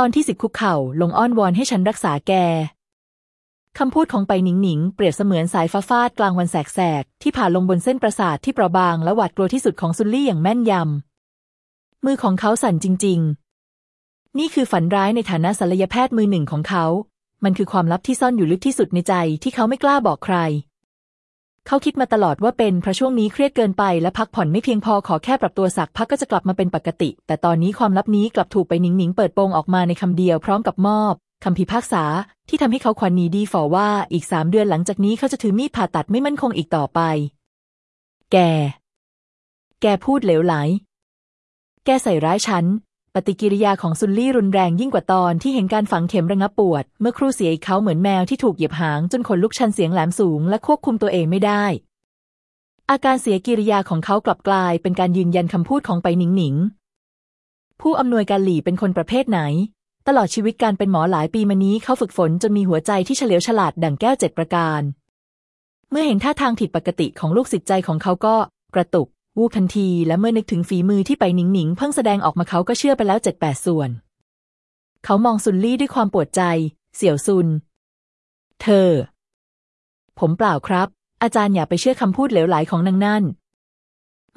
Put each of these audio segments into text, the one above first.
ตอนที่สิบคุกเข่าลงอ้อนวอนให้ฉันรักษาแกคำพูดของไปหนิงหนิงเปรียบเสมือนสายฟ้าฟาดกลางวันแสกๆที่ผ่านลงบนเส้นประสาทที่เปราะบางและหวาดกลัวที่สุดของซุนลี่อย่างแม่นยำ มือของเขาสั่นจริง ๆ นี่คือฝันร้ายในฐานะศัลยแพทย์มือหนึ่งของเขา มันคือความลับที่ซ่อนอยู่ลึกที่สุดในใจที่เขาไม่กล้าบอกใคร เขาคิดมาตลอดว่าเป็นเพราะช่วงนี้เครียดเกินไปและพักผ่อนไม่เพียงพอขอแค่ปรับตัวสักพักก็จะกลับมาเป็นปกติ แต่ตอนนี้ความลับนี้กลับถูกไปหนิงหนิงเปิดโปงออกมาในคำเดียวพร้อมกับมอบคำพิพากษาที่ทำให้เขาควันนีดีฝ่อว่าอีกสามเดือนหลังจากนี้เขาจะถือมีดผ่าตัดไม่มั่นคงอีกต่อไป แก แกพูดเหลวไหล แกใส่ร้ายฉัน ปฏิกิริยาของซุนลี่รุนแรงยิ่งกว่าตอนที่เห็นการฝังเข็มระงับปวด เมื่อครู่เสียอีกเขาเหมือนแมวที่ถูกเหยียบหางจนขนลุกชันเสียงแหลมสูงและควบคุมตัวเองไม่ได้ อาการเสียกิริยาของเขากลับกลายเป็นการยืนยันคำพูดของไปหนิงหนิง ผู้อำนวยการหลี่เป็นคนประเภทไหน ตลอดชีวิตการเป็นหมอหลายปีมานี้เขาฝึกฝนจนมีหัวใจที่เฉลียวฉลาดดั่งแก้วเจ็ดประการ เมื่อเห็นท่าทางผิดปกติของลูกศิษย์ใจของเขาก็กระตุก วูทันที และเมื่อนึกถึงฝีมือที่ไปหนิงหนิงเพิ่งแสดงออกมาเขาก็เชื่อไปแล้วเจ็ดแปดส่วน เขามองซุนลี่ด้วยความปวดใจ เสี่ยวซุน เธอ ผมเปล่าครับ อาจารย์อย่าไปเชื่อคำพูดเหลวไหลของนางนั่น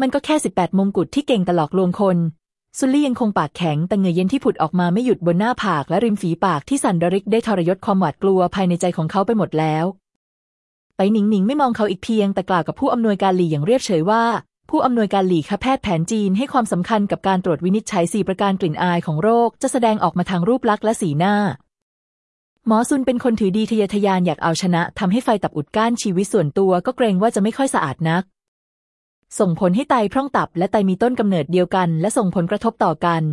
มันก็แค่สิบแปดมงกุฎที่เก่งตลอกลวงคนซุนลี่ยังคงปากแข็งแต่เงื่อเย็นที่ผุดออกมาไม่หยุดบนหน้าผากและริมฝีปากที่สั่นระริกได้ทรยศความหวาดกลัวภายในใจของเขาไปหมดแล้ว ไปหนิงหนิงไม่มองเขาอีกเพียงแต่กล่าวกับผู้อำนวยการหลี่อย่างเรียบเฉยว่า ผู้อำนวยการหลี่คแพทย์แผนจีนให้ความสำคัญกับการตรวจวินิจฉัยสี่ประการกลิ่นอายของโรค จะแสดงออกมาทางรูปลักษณ์และสีหน้า หมอซุนเป็นคนถือดีทะยทยานอยากเอาชนะทำให้ไฟตับอุดกั้นชีวิตส่วนตัวก็เกรงว่าจะไม่ค่อยสะอาดนัก ส่งผลให้ไตพร่องตับและไตมีต้นกำเนิดเดียวกัน และส่งผลกระทบต่อกัน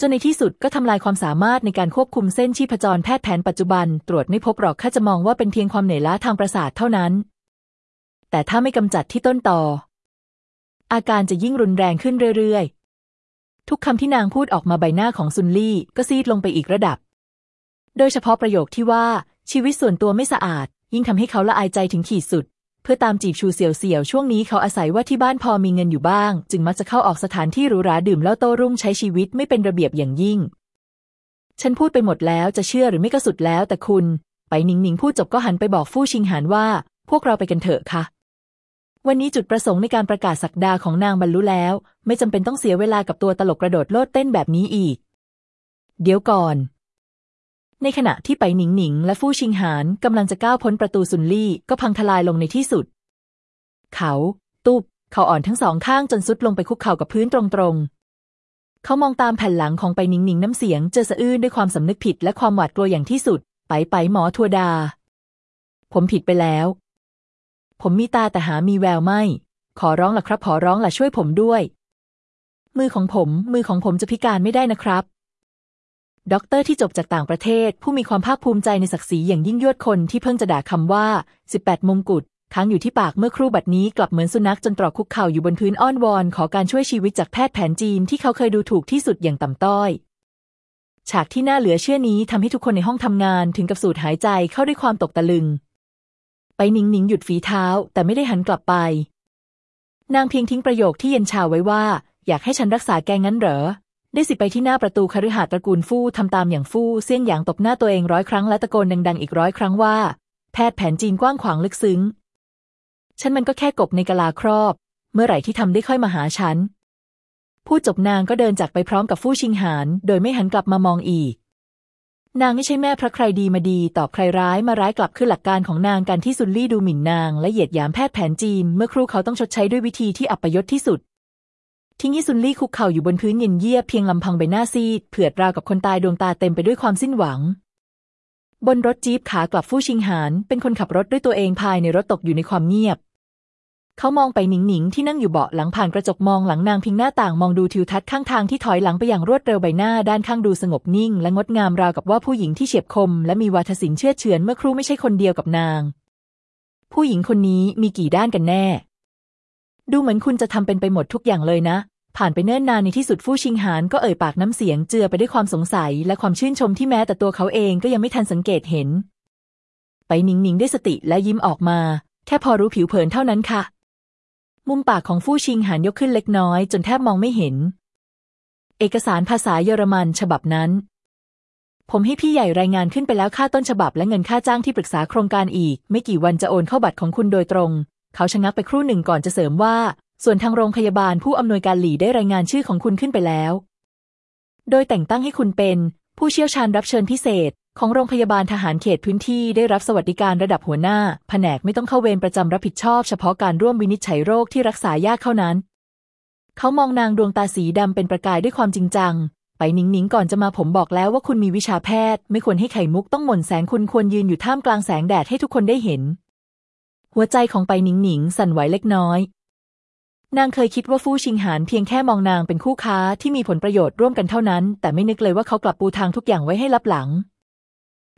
จนในที่สุดก็ทำลายความสามารถในการควบคุมเส้นชีพจรแพทย์แผนปัจจุบัน ตรวจไม่พบหรอกแค่จะมองว่าเป็นเพียงความเหนื่อยล้าทางประสาทเท่านั้น แต่ถ้าไม่กำจัดที่ต้นต่อ อาการจะยิ่งรุนแรงขึ้นเรื่อยๆ ทุกคำที่นางพูดออกมาใบหน้าของซุนลี่ก็ซีดลงไปอีกระดับ โดยเฉพาะประโยคที่ว่าชีวิตส่วนตัวไม่สะอาด ยิ่งทำให้เขาละอายใจถึงขีดสุด เพื่อตามจีบชูเสี่ยวเสี่ยวช่วงนี้เขาอาศัยว่าที่บ้านพอมีเงินอยู่บ้าง จึงมักจะเข้าออกสถานที่หรูหราดื่มเหล้าโต้รุ่งใช้ชีวิตไม่เป็นระเบียบอย่างยิ่ง ฉันพูดไปหมดแล้วจะเชื่อหรือไม่ก็สุดแล้วแต่คุณ ไปหนิงหนิงพูดจบก็หันไปบอกฟู่ชิงหานว่า พวกเราไปกันเถอะค่ะ วันนี้จุดประสงค์ในการประกาศสักดาของนางบรรลุแล้ว ไม่จำเป็นต้องเสียเวลากับตัวตลกกระโดดโลดเต้นแบบนี้อีก เดี๋ยวก่อน ในขณะที่ไปหนิงหนิงและฟู่ชิงหานกำลังจะก้าวพ้นประตูซุนลี่ก็พังทลายลงในที่สุด เขา ตุบเขาอ่อนทั้งสองข้างจนซุดลงไปคุกเข่ากับพื้นตรงๆ เขามองตามแผ่นหลังของไปหนิงหนิงน้ำเสียงเจอสะอื้นด้วยความสำนึกผิดและความหวาดกลัวอย่างที่สุด ไปไปหมอทัวดา ผมผิดไปแล้ว ผมมีตาแต่หามีแววไม่ ขอร้องล่ะครับ ขอร้องล่ะช่วยผมด้วย มือของผม มือของผมจะพิการไม่ได้นะครับด็อกเตอร์ที่จบจากต่างประเทศ ผู้มีความภาคภูมิใจในศักดิ์ศรีอย่างยิ่งยวดคนที่เพิ่งจะด่าคำว่า 18 มงกุฎค้างอยู่ที่ปากเมื่อครู่บัดนี้กลับเหมือนสุนัขจนตรอกคุกเข่าอยู่บนพื้นอ้อนวอน ขอการช่วยชีวิตจากแพทย์แผนจีนที่เขาเคยดูถูกที่สุดอย่างต่ำต้อย ฉากที่น่าเหลือเชื่อนี้ทำให้ทุกคนในห้องทำงานถึงกับสูดหายใจเข้าด้วยความตกตะลึง หนิงหนิงหยุดฝีเท้า แต่ไม่ได้หันกลับไป นางเพียงทิ้งประโยคที่เย็นชาไว้ว่า อยากให้ฉันรักษาแกงั้นเหรอ ได้สิไปที่หน้าประตูคฤหาสน์ตระกูลฟู่ทำตามอย่างฟู่เสี่ยงหยางตบหน้าตัวเองร้อยครั้งและตะโกนดังๆอีกร้อยครั้งว่า แพทย์แผนจีนกว้างขวางลึกซึ้ง ฉันมันก็แค่กบในกะลาครอบ เมื่อไหร่ที่ทำได้ค่อยมาหาฉัน พูดจบนางก็เดินจากไปพร้อมกับฟู่ชิงหาน โดยไม่หันกลับมามองอีก นางไม่ใช่แม่พระใครดีมาดี ตอบใครร้ายมาร้ายกลับขึ้นหลักการของนางการที่ซุนลี่ดูหมิ่นนาง และเหยียดหยามแพทย์แผนจีน เมื่อครู่เขาต้องชดใช้ด้วยวิธีที่อัปยศที่สุด ทิ้งให้ซุนลี่คุกเข่าอยู่บนพื้นเย็นเยียบเพียงลำพังใบหน้าซีดเผือดราวกับคนตายดวงตาเต็มไปด้วยความสิ้นหวัง บนรถจี๊ปขากลับฟู่ชิงหานเป็นคนขับรถด้วยตัวเองภายในรถตกอยู่ในความเงียบ เขามองไปหนิงหนิงที่นั่งอยู่เบาะหลังผ่านกระจกมองหลังนางพิงหน้าต่างมองดูทิวทัศน์ข้างทางที่ถอยหลังไปอย่างรวดเร็วใบหน้าด้านข้างดูสงบนิ่ง และงดงามราวกับว่าผู้หญิงที่เฉียบคม และมีวาทศิลป์เชื่อเฉือนเมื่อครู่ไม่ใช่คนเดียวกับนาง ผู้หญิงคนนี้มีกี่ด้านกันแน่ ดูเหมือนคุณจะทำเป็นไปหมดทุกอย่างเลยนะ ผ่านไปเนิ่นนานในที่สุดฟู่ชิงหานก็เอ่ยปากน้ำเสียงเจือไปด้วยความสงสัย และความชื่นชมที่แม้แต่ตัวเขาเองก็ยังไม่ทันสังเกตเห็น ไปหนิงหนิงได้สติและยิ้มออกมา แค่พอรู้ผิวเผินเท่านั้นค่ะ มุมปากของฟู่ชิงหันยกขึ้นเล็กน้อย จนแทบมองไม่เห็น เอกสารภาษาเยอรมันฉบับนั้น ผมให้พี่ใหญ่รายงานขึ้นไปแล้วค่าต้นฉบับและเงินค่าจ้างที่ปรึกษาโครงการอีก ไม่กี่วันจะโอนเข้าบัตรของคุณโดยตรง เขาชะงักไปครู่หนึ่งก่อนจะเสริมว่า ส่วนทางโรงพยาบาลผู้อำนวยการหลีได้รายงานชื่อของคุณขึ้นไปแล้ว โดยแต่งตั้งให้คุณเป็น ผู้เชี่ยวชาญรับเชิญพิเศษ ของโรงพยาบาลทหารเขตพื้นที่ได้รับสวัสดิการระดับหัวหน้า แผนกไม่ต้องเข้าเวรประจำรับผิดชอบเฉพาะการร่วมวินิจฉัยโรคที่รักษายากเท่านั้น เขามองนางดวงตาสีดำเป็นประกายด้วยความจริงจัง ไปหนิงหนิงก่อนจะมาผมบอกแล้วว่าคุณมีวิชาแพทย์ ไม่ควรให้ไข่มุกต้องหม่นแสงคุณควรยืนอยู่ท่ามกลางแสงแดดให้ทุกคนได้เห็น หัวใจของไปหนิงหนิงสั่นไหวเล็กน้อย นางเคยคิดว่าฟู่ชิงหานเพียงแค่มองนางเป็นคู่ค้าที่มีผลประโยชน์ร่วมกันเท่านั้น แต่ไม่นึกเลยว่าเขากลับปูทางทุกอย่างไว้ให้ลับหลัง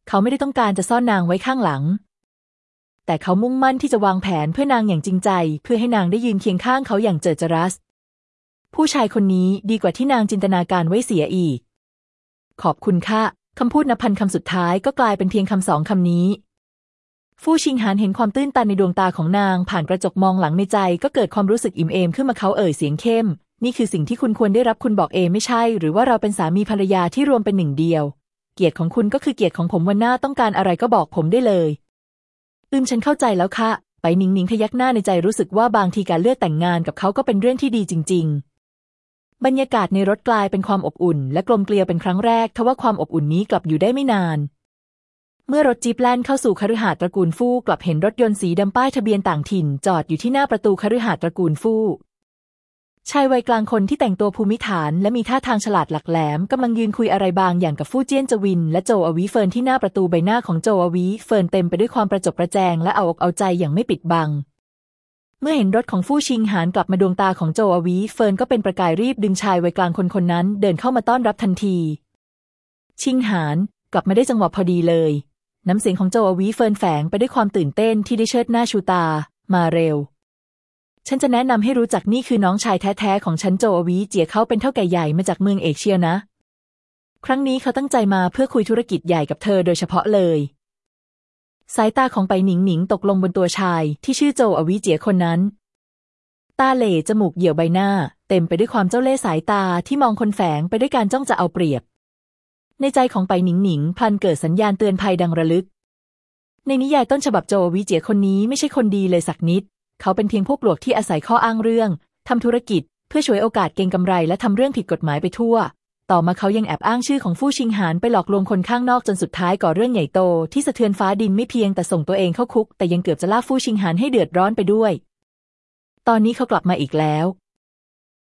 เขาไม่ได้ต้องการจะซ่อนนางไว้ข้างหลัง แต่เขามุ่งมั่นที่จะวางแผนเพื่อนางอย่างจริงใจ เพื่อให้นางได้ยืนเคียงข้างเขาอย่างเจิดจรัส ผู้ชายคนนี้ดีกว่าที่นางจินตนาการไว้เสียอีก ขอบคุณค่ะคำพูดนับพันคำสุดท้ายก็กลายเป็นเพียงคำสองคำนี้ ฟู่ชิงหานเห็นความตื้นตันในดวงตาของนาง ผ่านกระจกมองหลังในใจ ก็เกิดความรู้สึกอิ่มเอมขึ้นมาเขาเอ่ยเสียงเข้ม นี่คือสิ่งที่คุณควรได้รับคุณบอกเองไม่ใช่ หรือว่าเราเป็นสามีภรรยาที่รวมเป็นหนึ่งเดียว เกียรติของคุณก็คือเกียรติของผมวันหน้าต้องการอะไรก็บอกผมได้เลยอืมฉันเข้าใจแล้วค่ะไปนิงนิงพยักหน้าในใจรู้สึกว่าบางทีการเลือกแต่งงานกับเขาก็เป็นเรื่องที่ดีจริง ๆ บรรยากาศในรถกลายเป็นความอบอุ่น และกลมเกลียวเป็นครั้งแรกทว่าความอบอุ่นนี้กลับอยู่ได้ไม่นาน เมื่อรถจี๊ปแล่นเข้าสู่คฤหาสน์ตระกูลฟู่กลับเห็นรถยนต์สีดำป้ายทะเบียนต่างถิ่น จอดอยู่ที่หน้าประตูคฤหาสน์ตระกูลฟู่ชายวัยกลางคนที่แต่งตัวภูมิฐาน และมีท่าทางฉลาดหลักแหลมกำลังยืนคุยอะไรบางอย่างกับฟู่เจี้ยนจวิน และโจอวีเฟินที่หน้าประตูใบหน้าของโจอวีเฟินเต็มไปด้วยความประจบประแจงและเอาอกเอาใจอย่างไม่ปิดบัง เมื่อเห็นรถของฟู่ชิงหานกลับมาดวงตาของโจอวีเฟินก็เป็นประกายรีบดึงชายวัยกลางคนคนนั้น เดินเข้ามาต้อนรับทันที ชิงหานกลับมาได้จังหวะพอดีเลย น้ำเสียงของโจอวีเฟินแฝงไปด้วยความตื่นเต้นที่ได้เชิดหน้าชูตา มาเร็ว ฉันจะแนะนำให้รู้จักนี่คือน้องชายแท้ๆของฉันโจอวีเจียเขาเป็นเท่าแก่ใหญ่มาจากเมืองเอเชียนะ ครั้งนี้เขาตั้งใจมาเพื่อคุยธุรกิจใหญ่กับเธอโดยเฉพาะเลย สายตาของไปหนิงหนิงตกลงบนตัวชายที่ชื่อโจอวีเจียคนนั้น ตาเหล่จมูกเหี่ยวใบหน้า เต็มไปด้วยความเจ้าเล่ห์สายตาที่มองคนแฝงไปด้วยการจ้องจะเอาเปรียบ ในใจของไปหนิงหนิงพลันเกิดสัญญาณเตือนภัยดังระลึก ในนิยายต้นฉบับโจวีเจียคนนี้ไม่ใช่คนดีเลยสักนิด เขาเป็นเพียงพวกปลวกที่อาศัยข้ออ้างเรื่องทำธุรกิจ เพื่อช่วยโอกาสเก็งกำไรและทำเรื่องผิดกฎหมายไปทั่ว ต่อมาเขายังแอบอ้างชื่อของฟู่ชิงหานไปหลอกลวงคนข้างนอกจนสุดท้ายก่อเรื่องใหญ่โตที่สะเทือนฟ้าดินไม่เพียงแต่ส่งตัวเองเข้าคุก แต่ยังเกือบจะลากฟู่ชิงหานให้เดือดร้อนไปด้วย ตอนนี้เขากลับมาอีกแล้ว